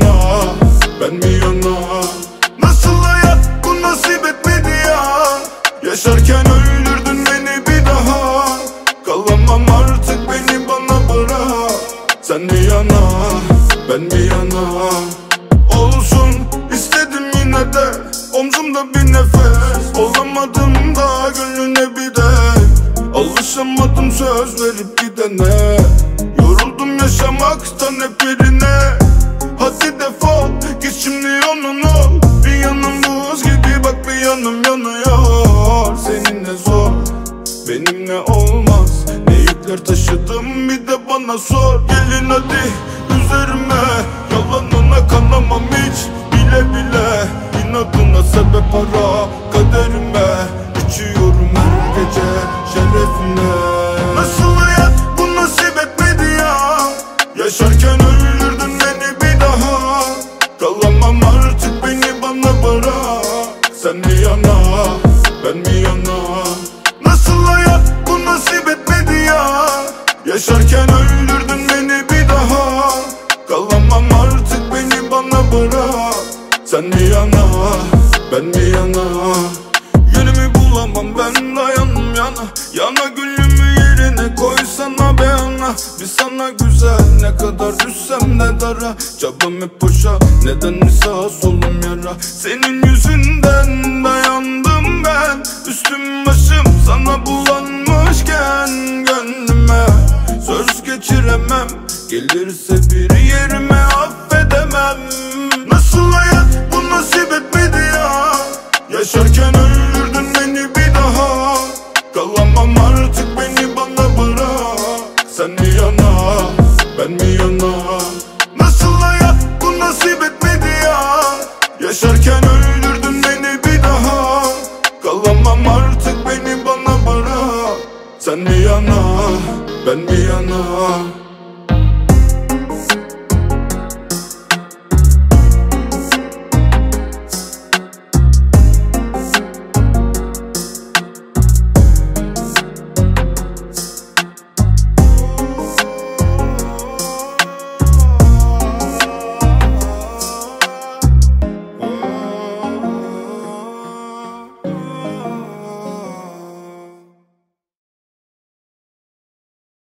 yana ben mi yana? Nasıl hayat bu nasip etmedi ya? Yaşarken öldürdün beni bir daha. Kalamam artık beni bana bırak. Sen mi yana ben mi yana? Olsun istedim yine de Omzumda bir nefes. Olamadım da gönlüne bir de. Alışamadım söz verip gidene. Yoruldum yaşamaktan hep git şimdi ol Bir yanım buz gibi bak bir yanım yanıyor. Seninle zor benimle olmaz. Ne yükler taşıdım bir de bana sor. Gelin hadi üzerime Yalanına kanamam hiç. Bile bile İnadına sebep ara kaderime. Uçuyorum her gece şerefine. Nasıl Sen mi yana ben mi yana. Nasıl hayat bu nasip etmedi ya? Yaşarken öldürdün beni bir daha. Kalamam artık beni bana bırak. Sen mi yana ben mi yana. Yönümü bulamam ben dayanım yana. Yana Bir sana güzel ne kadar düşsem ne dara. Çabam hep boşa neden mi sağ solum yara? Senin yüzünden dayandım ben Üstüm başım sana bulanmışken Gönlüme söz geçiremem. Gelirse bir yerime affedemem. Nasıl hayat bu nasip etmedi ya? Yaşarken öldürdün Sen mi yana? Ben mi yana? Nasıl hayat bu nasip etmedi ya? Yaşarken öldürdün beni bir daha. Kalamam artık beni bana bırak. Sen mi yana? Ben mi yana